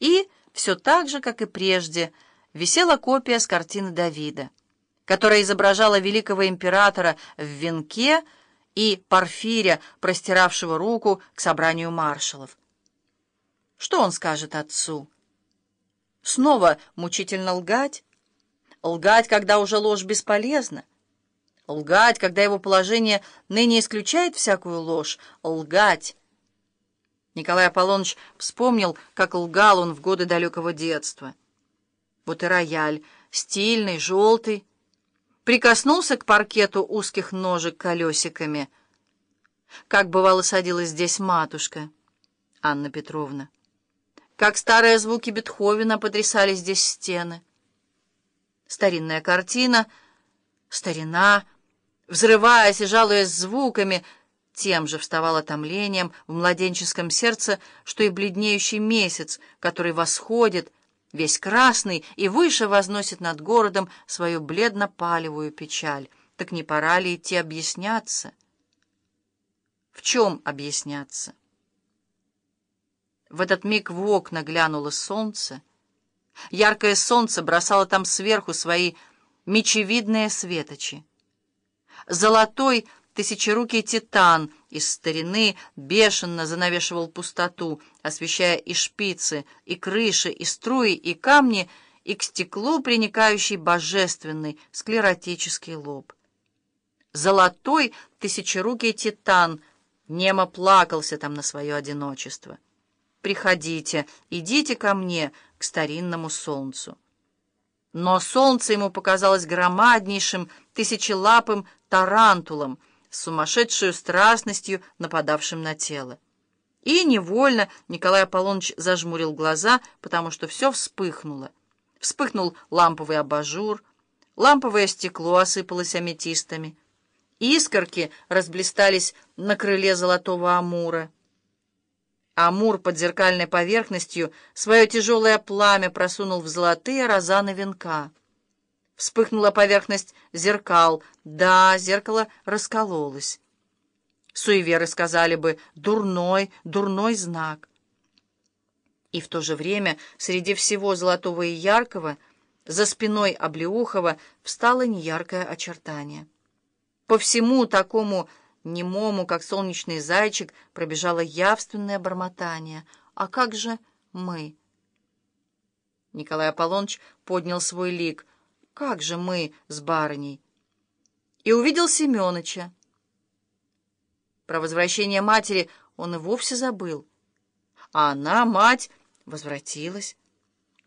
И все так же, как и прежде, висела копия с картины Давида, которая изображала великого императора в венке и Порфиря, простиравшего руку к собранию маршалов. Что он скажет отцу? Снова мучительно лгать? Лгать, когда уже ложь бесполезна? Лгать, когда его положение ныне исключает всякую ложь? Лгать? Николай Аполлоныч вспомнил, как лгал он в годы далекого детства. Вот и рояль, стильный, желтый, прикоснулся к паркету узких ножек колесиками. Как бывало садилась здесь матушка, Анна Петровна. Как старые звуки Бетховена потрясали здесь стены. Старинная картина, старина, взрываясь и жалуясь звуками, тем же вставало томлением в младенческом сердце, что и бледнеющий месяц, который восходит, весь красный, и выше возносит над городом свою бледно-палевую печаль. Так не пора ли идти объясняться? В чем объясняться? В этот миг в окна глянуло солнце. Яркое солнце бросало там сверху свои мечевидные светочи. Золотой тысячерукий титан из старины бешено занавешивал пустоту, освещая и шпицы, и крыши, и струи, и камни, и к стеклу приникающий божественный склеротический лоб. Золотой тысячерукий титан немо плакался там на свое одиночество. «Приходите, идите ко мне, к старинному солнцу». Но солнце ему показалось громаднейшим, тысячелапым тарантулом, с сумасшедшей страстностью, нападавшим на тело. И невольно Николай Аполлоныч зажмурил глаза, потому что все вспыхнуло. Вспыхнул ламповый абажур, ламповое стекло осыпалось аметистами, искорки разблистались на крыле золотого амура. Амур под зеркальной поверхностью свое тяжелое пламя просунул в золотые розаны венка. Вспыхнула поверхность зеркал. Да, зеркало раскололось. Суеверы сказали бы «дурной, дурной знак». И в то же время среди всего золотого и яркого за спиной Облеухова встало неяркое очертание. По всему такому немому, как солнечный зайчик, пробежало явственное бормотание. «А как же мы?» Николай Аполлоныч поднял свой лик. «Как же мы с барыней?» И увидел Семёныча. Про возвращение матери он и вовсе забыл. А она, мать, возвратилась.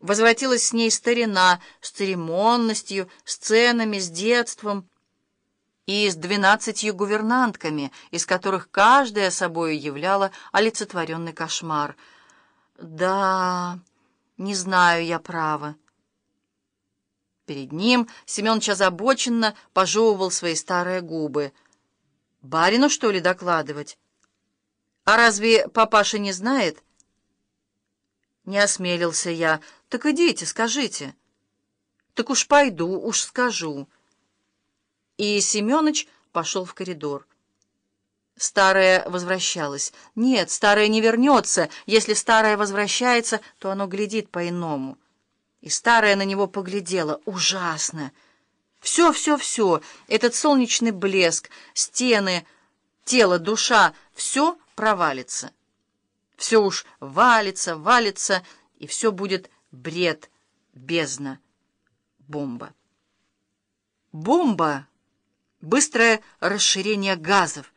Возвратилась с ней старина, с церемонностью, сценами, с детством — и с двенадцатью гувернантками, из которых каждая собою являла олицетворенный кошмар. Да, не знаю я права. Перед ним Семенович озабоченно пожевывал свои старые губы. «Барину, что ли, докладывать? А разве папаша не знает?» Не осмелился я. «Так идите, скажите». «Так уж пойду, уж скажу». И Семёныч пошел в коридор. Старая возвращалась. Нет, старая не вернется. Если старая возвращается, то оно глядит по-иному. И старая на него поглядела. Ужасно! Все, все, все. Этот солнечный блеск, стены, тело, душа — все провалится. Все уж валится, валится, и все будет бред, бездна, бомба. Бомба! быстрое расширение газов.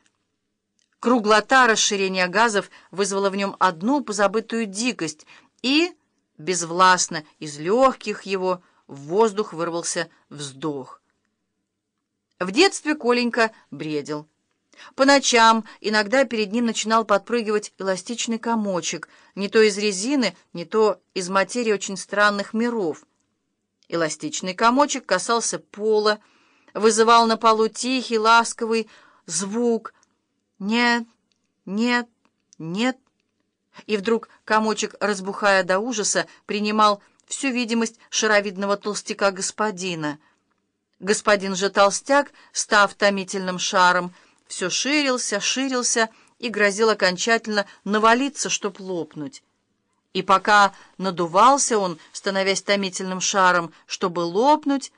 Круглота расширения газов вызвала в нем одну позабытую дикость, и, безвластно, из легких его в воздух вырвался вздох. В детстве Коленька бредил. По ночам иногда перед ним начинал подпрыгивать эластичный комочек, не то из резины, не то из материи очень странных миров. Эластичный комочек касался пола, вызывал на полу тихий, ласковый звук «нет, нет, нет». И вдруг комочек, разбухая до ужаса, принимал всю видимость шаровидного толстяка господина. Господин же толстяк, став томительным шаром, все ширился, ширился и грозил окончательно навалиться, чтоб лопнуть. И пока надувался он, становясь томительным шаром, чтобы лопнуть,